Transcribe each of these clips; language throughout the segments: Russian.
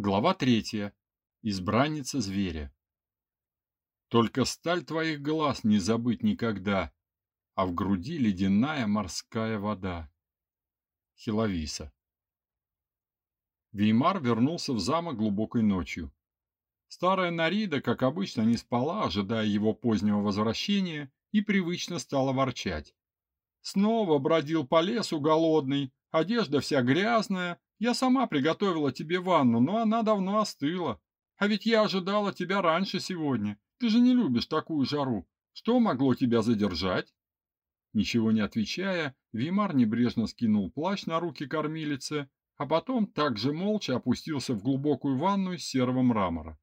Глава третья. Избранница зверя. Только сталь твоих глаз не забыть никогда, а в груди ледяная морская вода. Хиловиса. Веймар вернулся в замок глубокой ночью. Старая Нарида, как обычно, не спала, ожидая его позднего возвращения, и привычно стала ворчать. Снова бродил по лесу голодный, одежда вся грязная, я сама приготовила тебе ванну, но она давно остыла. А ведь я ожидала тебя раньше сегодня. Ты же не любишь такую жару. Что могло тебя задержать?» Ничего не отвечая, Вимар небрежно скинул плащ на руки кормилицы, а потом также молча опустился в глубокую ванну из серого мрамора.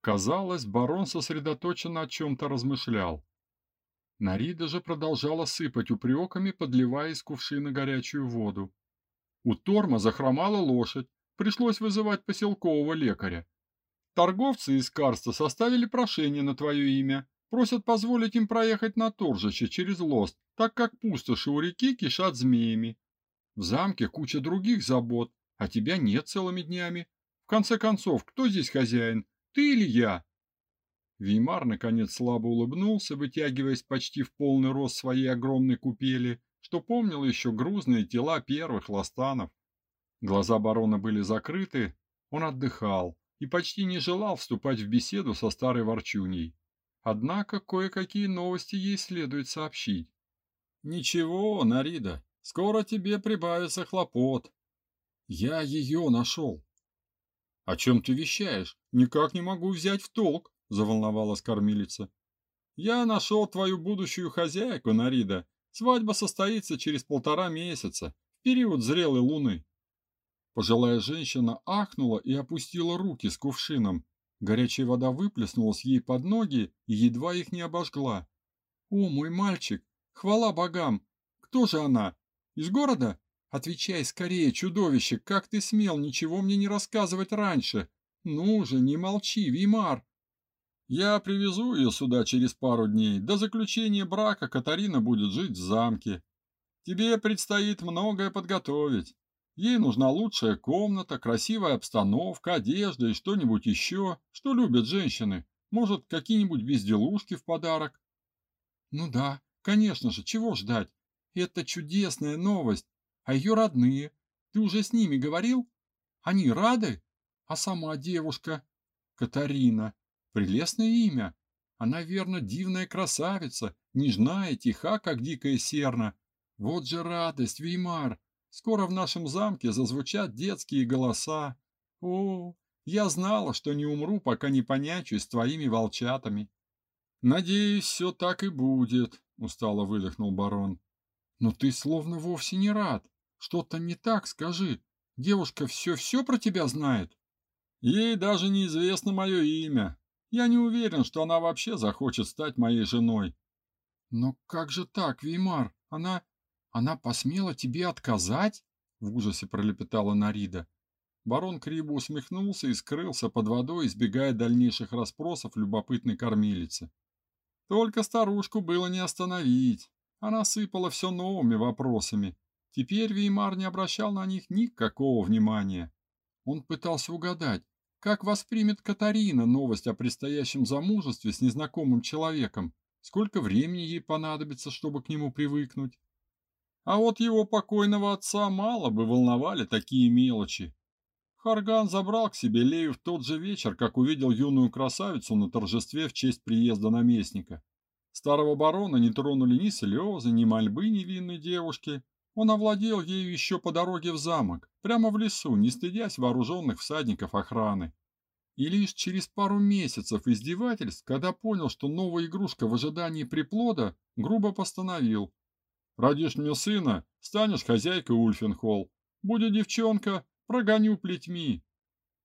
Казалось, барон сосредоточенно о чем-то размышлял. Нарида же продолжала сыпать упреками, подливая из кувшина горячую воду. У Торма захромала лошадь, пришлось вызывать поселкового лекаря. Торговцы из Карста составили прошение на твое имя, просят позволить им проехать на Торжище через Лост, так как пустоши у реки кишат змеями. В замке куча других забот, а тебя нет целыми днями. В конце концов, кто здесь хозяин, ты или я? Веймар, наконец, слабо улыбнулся, вытягиваясь почти в полный рост своей огромной купели, что помнил еще грузные тела первых ластанов. Глаза барона были закрыты, он отдыхал и почти не желал вступать в беседу со старой ворчуней. Однако кое-какие новости ей следует сообщить. «Ничего, Нарида, скоро тебе прибавится хлопот. Я ее нашел». «О чем ты вещаешь? Никак не могу взять в толк», — заволновалась кормилица. «Я нашел твою будущую хозяйку, Нарида, Свадьба состоится через полтора месяца, в период зрелой луны. Пожилая женщина ахнула и опустила руки с кувшином. Горячая вода выплеснулась ей под ноги и едва их не обожгла. «О, мой мальчик! Хвала богам! Кто же она? Из города? Отвечай скорее, чудовище, как ты смел ничего мне не рассказывать раньше? Ну же, не молчи, Вимар!» Я привезу ее сюда через пару дней. До заключения брака Катарина будет жить в замке. Тебе предстоит многое подготовить. Ей нужна лучшая комната, красивая обстановка, одежда и что-нибудь еще, что любят женщины. Может, какие-нибудь безделушки в подарок? Ну да, конечно же, чего ждать? Это чудесная новость. А ее родные? Ты уже с ними говорил? Они рады? А сама девушка? Катарина. Прелестное имя. Она, верно, дивная красавица, нежная, тиха, как дикая серна. Вот же радость, Веймар! Скоро в нашем замке зазвучат детские голоса. О, я знала, что не умру, пока не понячусь с твоими волчатами. Надеюсь, все так и будет, устало выдохнул барон. Но ты словно вовсе не рад. Что-то не так, скажи. Девушка все-все про тебя знает. Ей даже неизвестно мое имя, я не уверен, что она вообще захочет стать моей женой. Но как же так, Веймар? Она... она посмела тебе отказать? В ужасе пролепетала Нарида. Барон криво усмехнулся и скрылся под водой, избегая дальнейших расспросов любопытной кормилицы. Только старушку было не остановить. Она сыпала все новыми вопросами. Теперь Веймар не обращал на них никакого внимания. Он пытался угадать, как воспримет Катарина новость о предстоящем замужестве с незнакомым человеком? Сколько времени ей понадобится, чтобы к нему привыкнуть? А вот его покойного отца мало бы волновали такие мелочи. Харган забрал к себе Лею в тот же вечер, как увидел юную красавицу на торжестве в честь приезда наместника. Старого барона не тронули ни слезы, ни мольбы невинной девушки. Он овладел ею еще по дороге в замок, прямо в лесу, не стыдясь вооруженных всадников охраны. И лишь через пару месяцев издевательств, когда понял, что новая игрушка в ожидании приплода, грубо постановил. «Родишь мне сына, станешь хозяйкой Ульфенхолл. Будет девчонка, прогоню плетьми».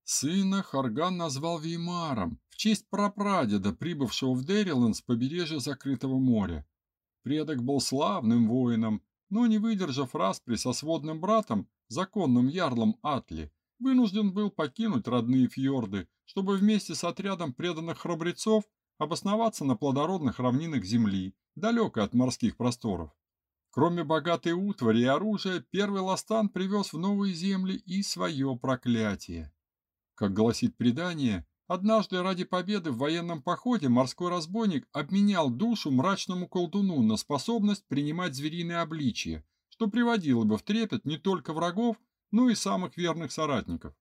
Сына Харган назвал Веймаром в честь прапрадеда, прибывшего в Дериланд с побережья закрытого моря. Предок был славным воином, но, не выдержав распри со сводным братом, законным ярлом Атли, вынужден был покинуть родные фьорды, чтобы вместе с отрядом преданных храбрецов обосноваться на плодородных равнинах земли, далеко от морских просторов. Кроме богатой утвари и оружия, первый Ластан привез в новые земли и свое проклятие. Как гласит предание, однажды ради победы в военном походе морской разбойник обменял душу мрачному колдуну на способность принимать звериное обличие, что приводило бы в трепет не только врагов, но и самых верных соратников.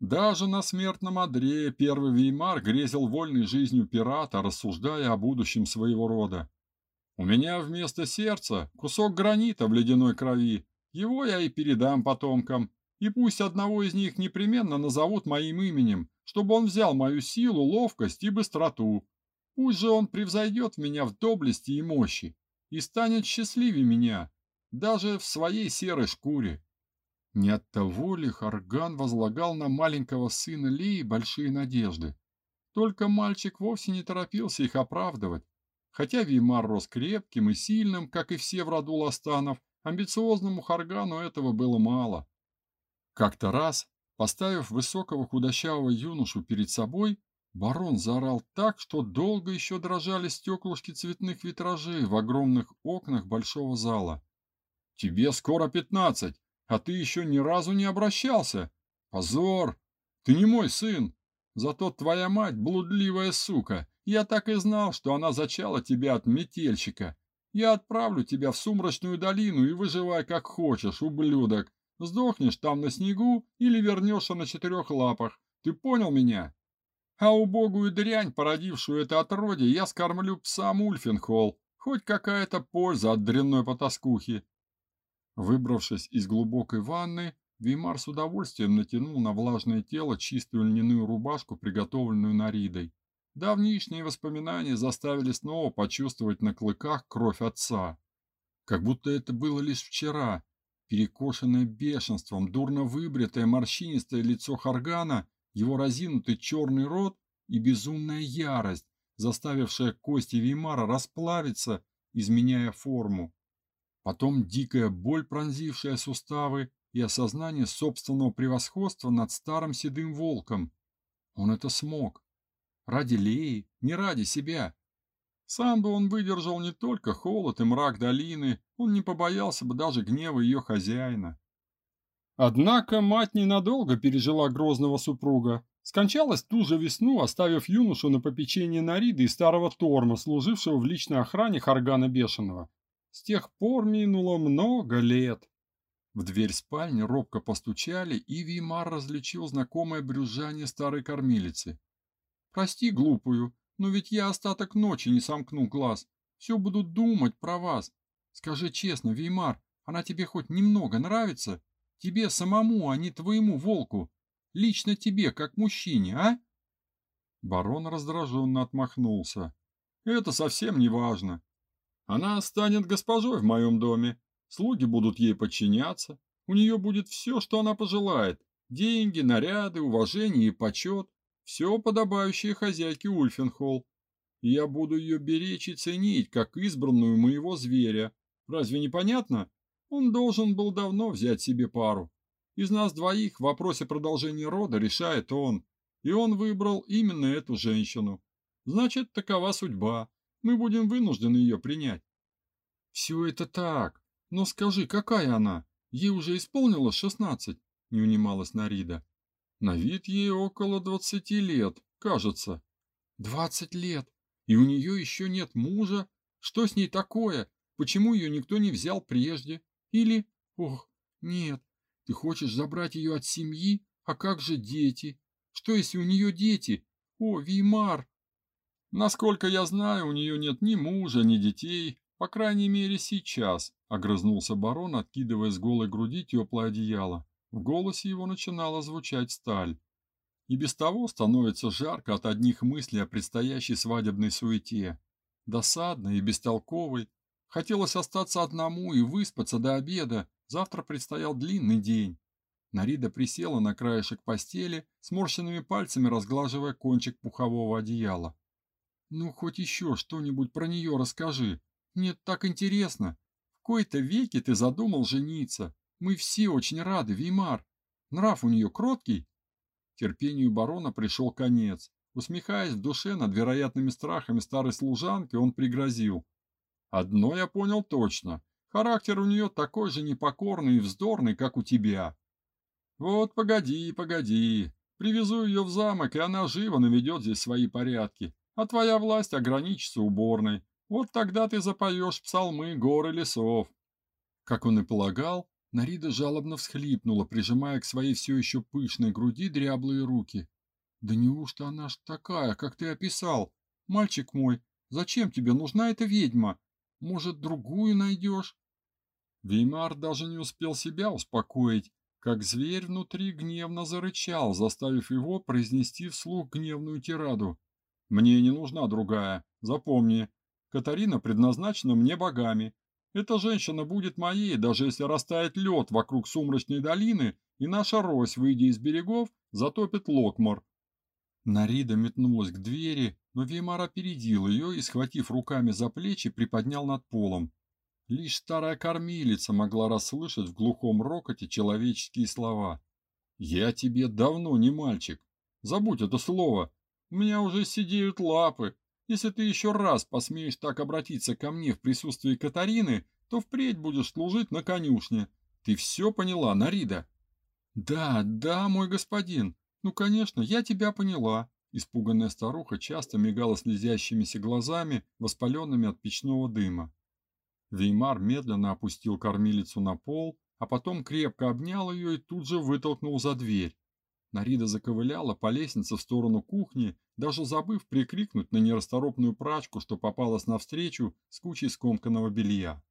Даже на смертном одре первый Веймар грезил вольной жизнью пирата, рассуждая о будущем своего рода. «У меня вместо сердца кусок гранита в ледяной крови, его я и передам потомкам, и пусть одного из них непременно назовут моим именем, чтобы он взял мою силу, ловкость и быстроту. Пусть же он превзойдет меня в доблести и мощи и станет счастливее меня, даже в своей серой шкуре. Не от того ли Харган возлагал на маленького сына Лии большие надежды? Только мальчик вовсе не торопился их оправдывать. Хотя Веймар рос крепким и сильным, как и все в роду Ластанов, амбициозному Харгану этого было мало. Как-то раз, поставив высокого худощавого юношу перед собой, барон заорал так, что долго еще дрожали стеклышки цветных витражей в огромных окнах большого зала. «Тебе скоро пятнадцать! а ты еще ни разу не обращался. Позор! Ты не мой сын. Зато твоя мать блудливая сука. Я так и знал, что она зачала тебя от метельщика. Я отправлю тебя в сумрачную долину и выживай как хочешь, ублюдок. Сдохнешь там на снегу или вернешься на четырех лапах. Ты понял меня? А убогую дрянь, породившую это отродье, я скормлю псам Ульфенхолл. Хоть какая-то польза от дрянной потаскухи. Выбравшись из глубокой ванны, Веймар с удовольствием натянул на влажное тело чистую льняную рубашку, приготовленную Наридой. Давнишние воспоминания заставили снова почувствовать на клыках кровь отца. Как будто это было лишь вчера. Перекошенное бешенством, дурно выбритое морщинистое лицо Харгана, его разинутый черный рот и безумная ярость, заставившая кости Веймара расплавиться, изменяя форму. Потом дикая боль, пронзившая суставы, и осознание собственного превосходства над старым седым волком. Он это смог. Ради Леи, не ради себя. Сам бы он выдержал не только холод и мрак долины, он не побоялся бы даже гнева ее хозяина. Однако мать ненадолго пережила грозного супруга. Скончалась ту же весну, оставив юношу на попечение Нариды и старого Торма, служившего в личной охране Харгана Бешеного. С тех пор минуло много лет. В дверь спальни робко постучали, и Вимар различил знакомое брюзжание старой кормилицы. «Прости, глупую, но ведь я остаток ночи не сомкну глаз. Все буду думать про вас. Скажи честно, Веймар, она тебе хоть немного нравится? Тебе самому, а не твоему волку. Лично тебе, как мужчине, а?» Барон раздраженно отмахнулся. «Это совсем не важно. Она станет госпожой в моем доме, слуги будут ей подчиняться, у нее будет все, что она пожелает, деньги, наряды, уважение и почет, все подобающее хозяйке Ульфенхолл. Я буду ее беречь и ценить, как избранную моего зверя. Разве не понятно? Он должен был давно взять себе пару. Из нас двоих в вопросе продолжения рода решает он, и он выбрал именно эту женщину. Значит, такова судьба мы будем вынуждены ее принять. Все это так, но скажи, какая она? Ей уже исполнилось шестнадцать, не унималась Нарида. На вид ей около двадцати лет, кажется. Двадцать лет, и у нее еще нет мужа. Что с ней такое? Почему ее никто не взял прежде? Или, ох, нет, ты хочешь забрать ее от семьи? А как же дети? Что, если у нее дети? О, Веймар, Насколько я знаю, у нее нет ни мужа, ни детей, по крайней мере сейчас, огрызнулся барон, откидывая с голой груди теплое одеяло. В голосе его начинала звучать сталь. И без того становится жарко от одних мыслей о предстоящей свадебной суете. Досадной и бестолковой. Хотелось остаться одному и выспаться до обеда. Завтра предстоял длинный день. Нарида присела на краешек постели, сморщенными пальцами разглаживая кончик пухового одеяла. Ну, хоть еще что-нибудь про нее расскажи. Мне так интересно. В кои-то веке ты задумал жениться. Мы все очень рады, Веймар. Нрав у нее кроткий. Терпению барона пришел конец. Усмехаясь в душе над вероятными страхами старой служанки, он пригрозил. Одно я понял точно. Характер у нее такой же непокорный и вздорный, как у тебя. Вот погоди, погоди. Привезу ее в замок, и она живо наведет здесь свои порядки, а твоя власть ограничится уборной. Вот тогда ты запоешь псалмы горы лесов». Как он и полагал, Нарида жалобно всхлипнула, прижимая к своей все еще пышной груди дряблые руки. «Да неужто она ж такая, как ты описал? Мальчик мой, зачем тебе нужна эта ведьма? Может, другую найдешь?» Веймар даже не успел себя успокоить, как зверь внутри гневно зарычал, заставив его произнести вслух гневную тираду. «Мне не нужна другая. Запомни, Катарина предназначена мне богами. Эта женщина будет моей, даже если растает лед вокруг сумрачной долины, и наша рось, выйдя из берегов, затопит Локмор». Нарида метнулась к двери, но Веймар опередил ее и, схватив руками за плечи, приподнял над полом. Лишь старая кормилица могла расслышать в глухом рокоте человеческие слова. «Я тебе давно не мальчик. Забудь это слово. У меня уже сидеют лапы. Если ты еще раз посмеешь так обратиться ко мне в присутствии Катарины, то впредь будешь служить на конюшне. Ты все поняла, Нарида?» «Да, да, мой господин. Ну, конечно, я тебя поняла». Испуганная старуха часто мигала слезящимися глазами, воспаленными от печного дыма. Веймар медленно опустил кормилицу на пол, а потом крепко обнял ее и тут же вытолкнул за дверь. Нарида заковыляла по лестнице в сторону кухни, даже забыв прикрикнуть на нерасторопную прачку, что попалась навстречу с кучей скомканного белья.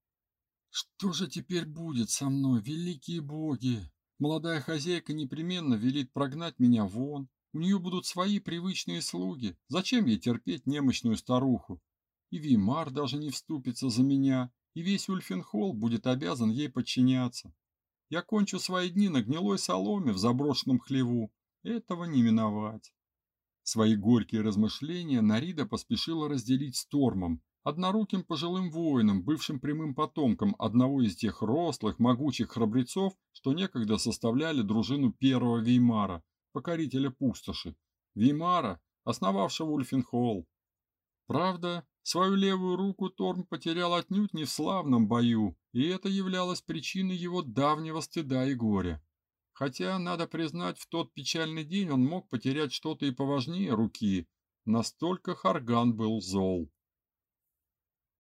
«Что же теперь будет со мной, великие боги? Молодая хозяйка непременно велит прогнать меня вон. У нее будут свои привычные слуги. Зачем ей терпеть немощную старуху? И Вимар даже не вступится за меня и весь Ульфенхолл будет обязан ей подчиняться. Я кончу свои дни на гнилой соломе в заброшенном хлеву. Этого не миновать. Свои горькие размышления Нарида поспешила разделить с Тормом, одноруким пожилым воином, бывшим прямым потомком одного из тех рослых, могучих храбрецов, что некогда составляли дружину первого Веймара, покорителя пустоши. Веймара, основавшего Ульфенхолл. Правда, Свою левую руку Торм потерял отнюдь не в славном бою, и это являлось причиной его давнего стыда и горя. Хотя, надо признать, в тот печальный день он мог потерять что-то и поважнее руки. Настолько Харган был зол.